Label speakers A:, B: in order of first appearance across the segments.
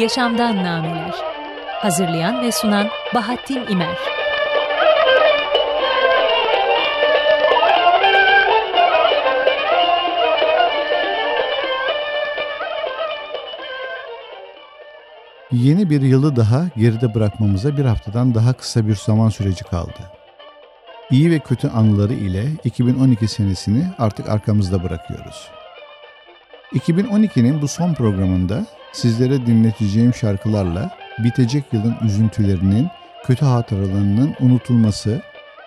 A: Yaşamdan Nameler Hazırlayan ve sunan Bahattin İmer
B: Yeni bir yılı daha geride bırakmamıza bir haftadan daha kısa bir zaman süreci kaldı. İyi ve kötü anıları ile 2012 senesini artık arkamızda bırakıyoruz. 2012'nin bu son programında sizlere dinleteceğim şarkılarla bitecek yılın üzüntülerinin, kötü hatıralarının unutulması,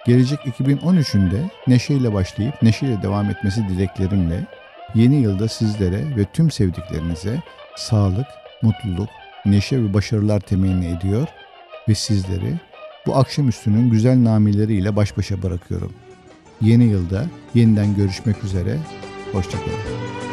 B: gelecek 2013'ün de neşeyle başlayıp neşeyle devam etmesi dileklerimle yeni yılda sizlere ve tüm sevdiklerinize sağlık, mutluluk, neşe ve başarılar temenni ediyor ve sizleri bu akşamüstünün güzel nameleriyle baş başa bırakıyorum. Yeni yılda yeniden görüşmek üzere, hoşçakalın.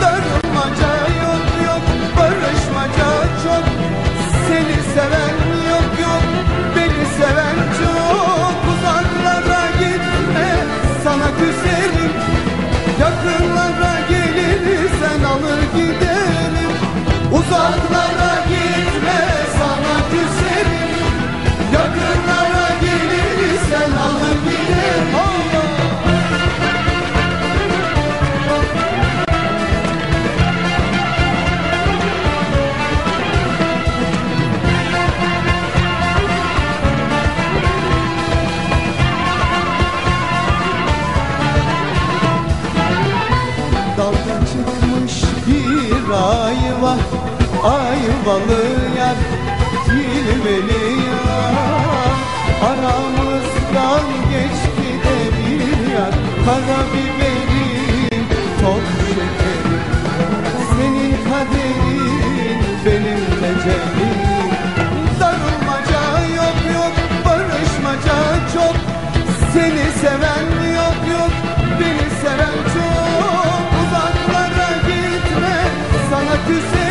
C: Darılmaca yok yok, barışmaca çok. Seni seven yok yok, beni seven çok. Uzaklara gitme, sana küserim. Yakınlara gelirsen alır giderim. Uzaklara Ayvalı yar, cilveli yar Aramızdan geçti de bir yar Karabiberim, top şekerim Senin kaderin, benim tecellim Darılmaca yok yok, barışmaca çok. Seni seven yok yok, beni seven çok. Uzaklara gitme, sana küserim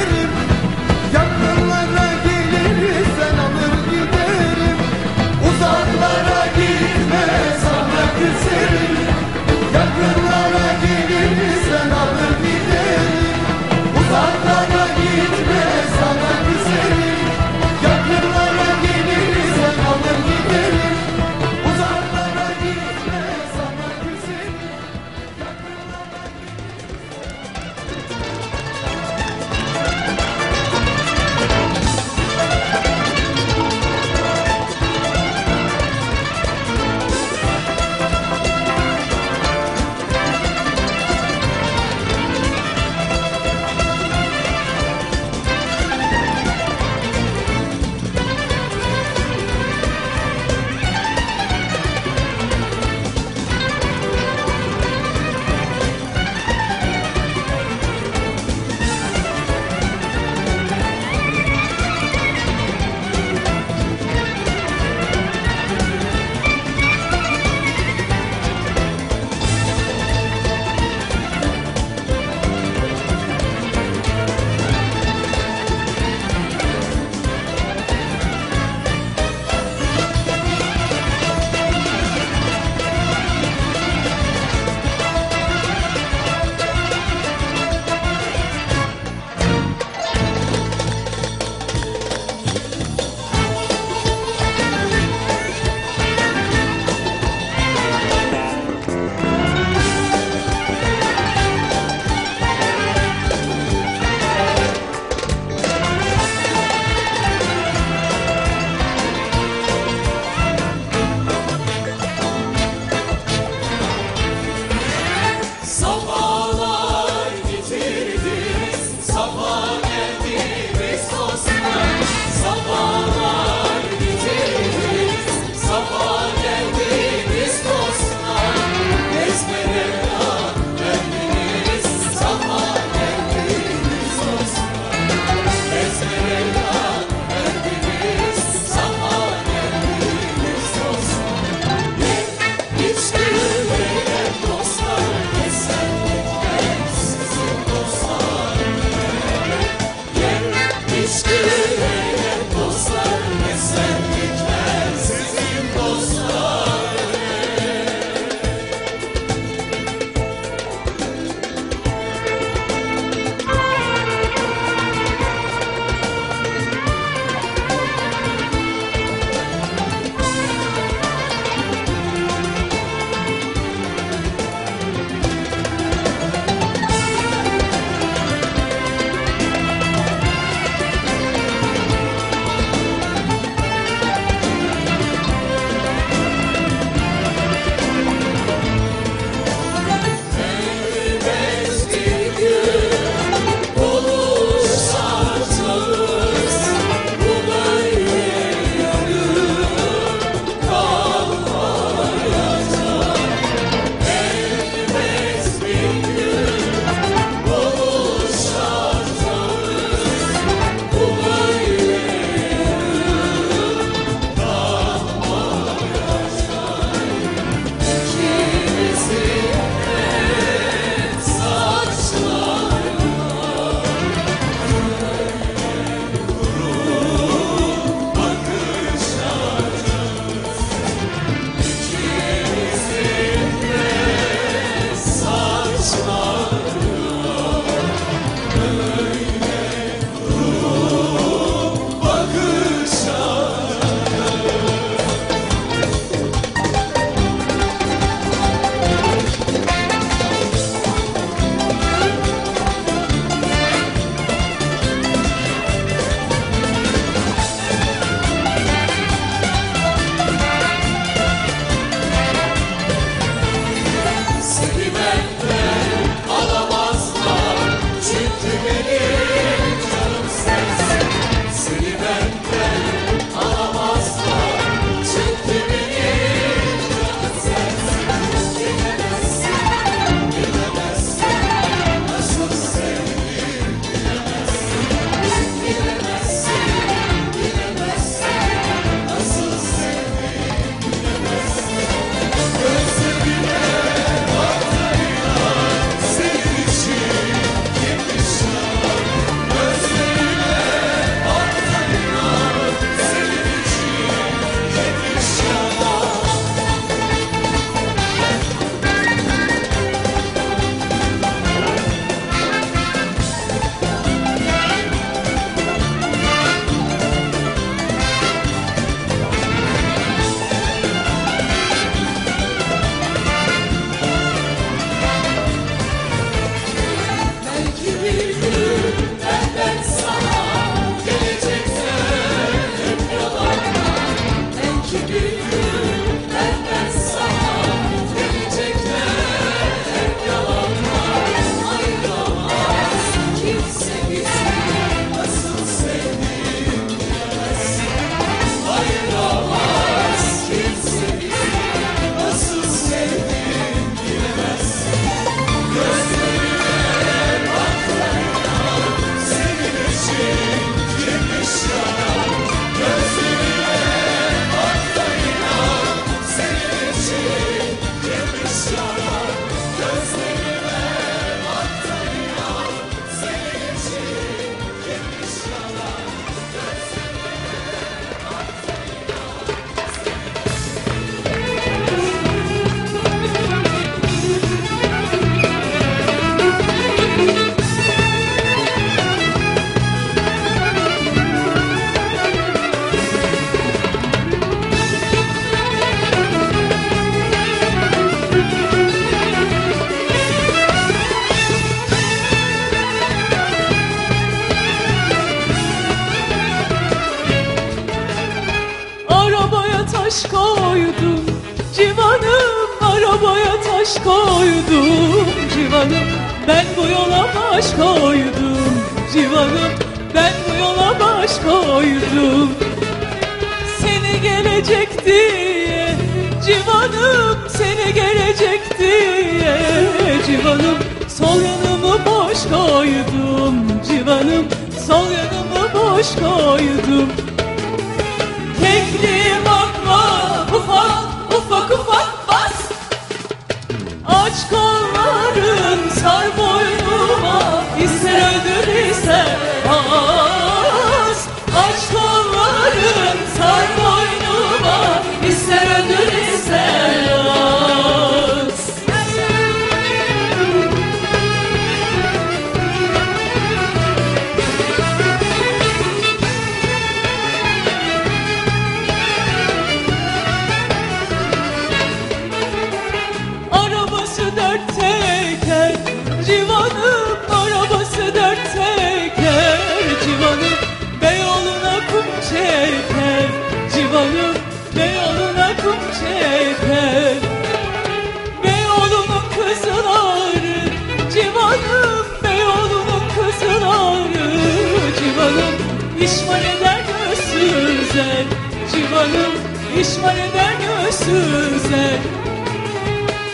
B: İşmal eder gözsüzler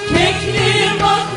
B: Kekli bakma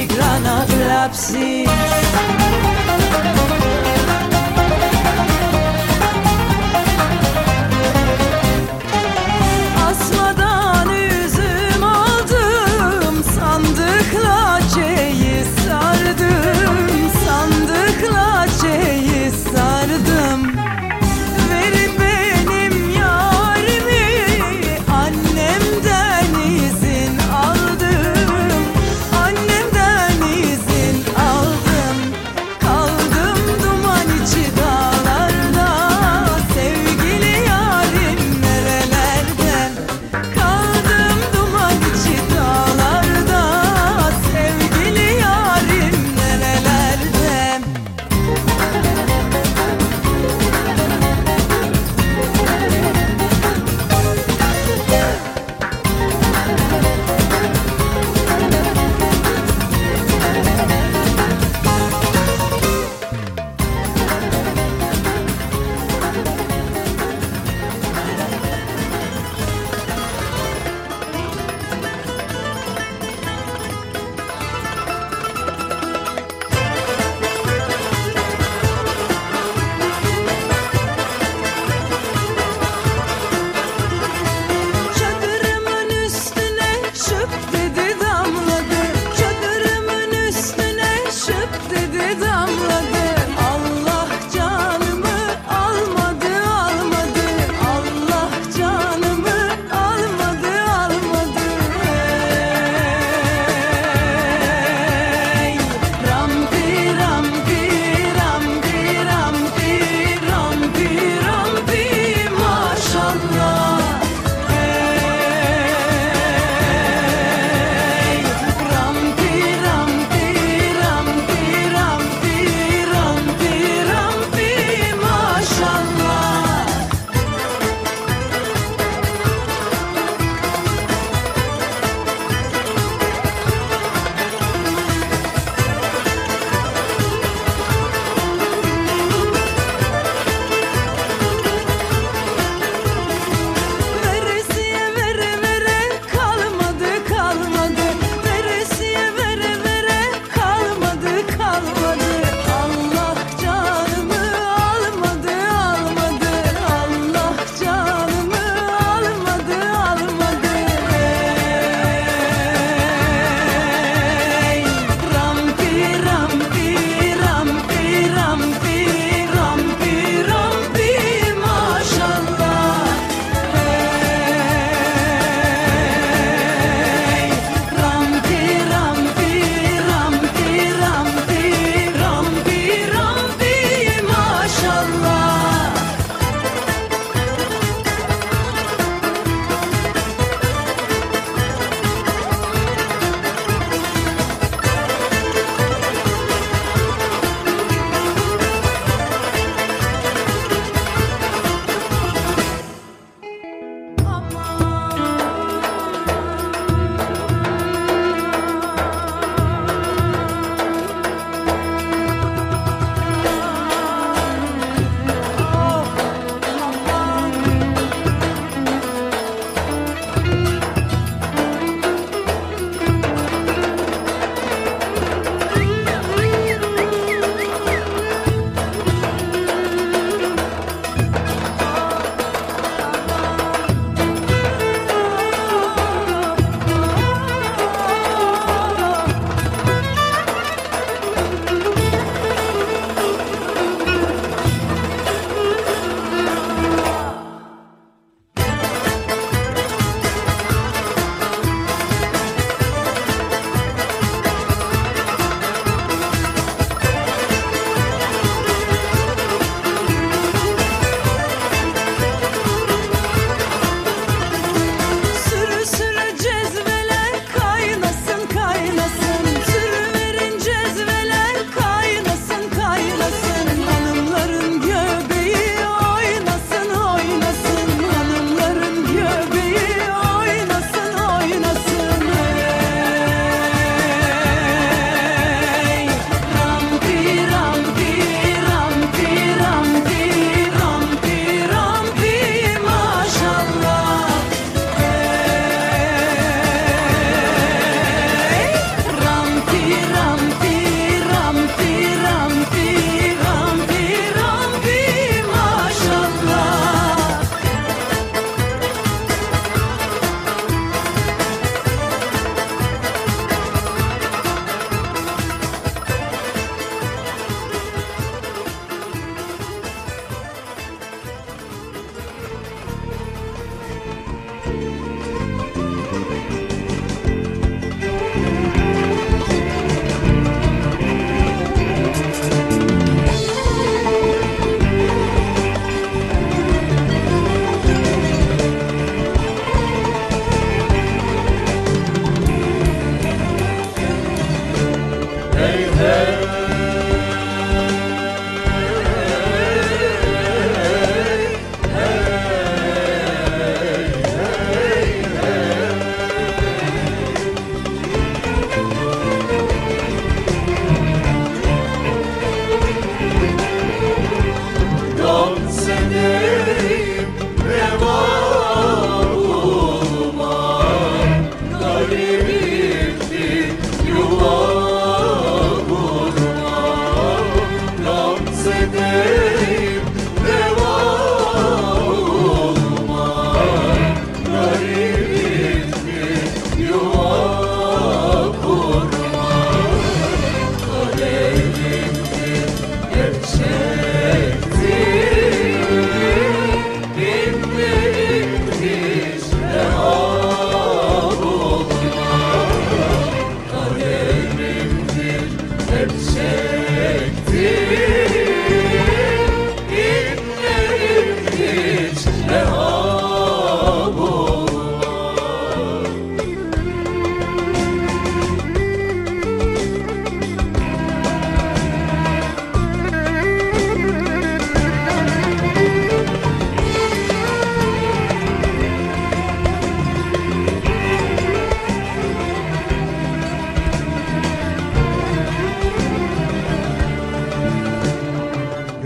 C: πυκνά να κλάψεις.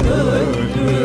C: öldü.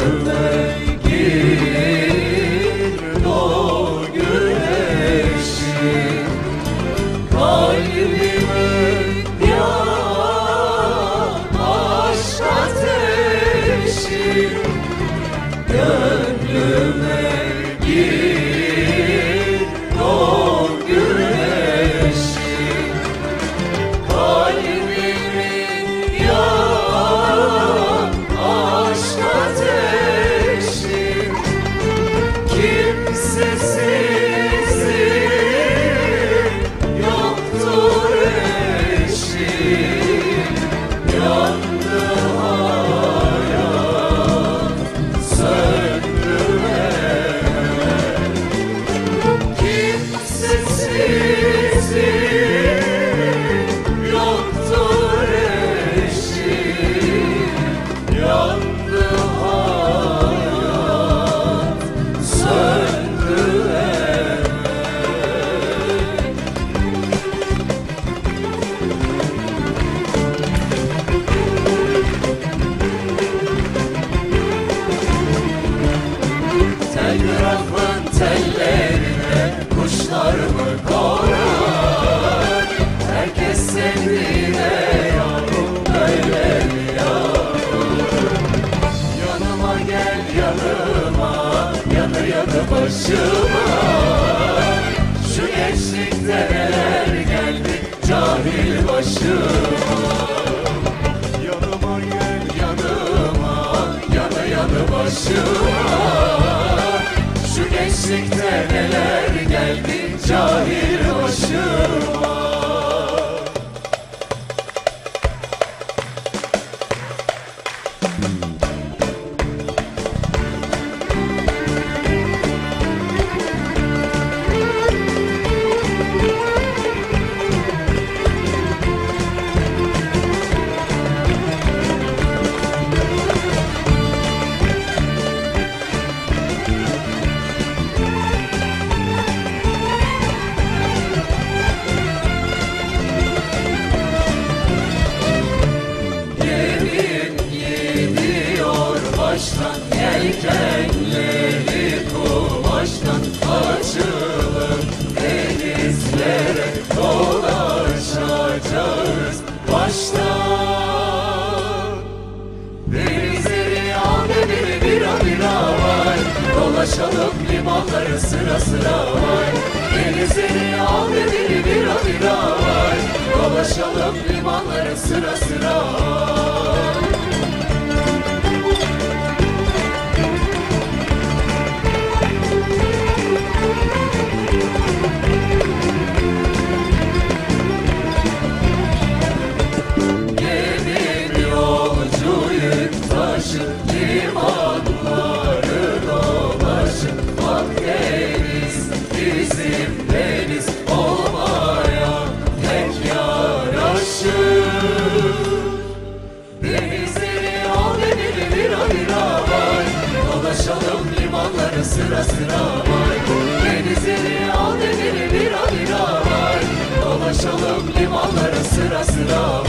C: neler geldi cahil. sıra sıra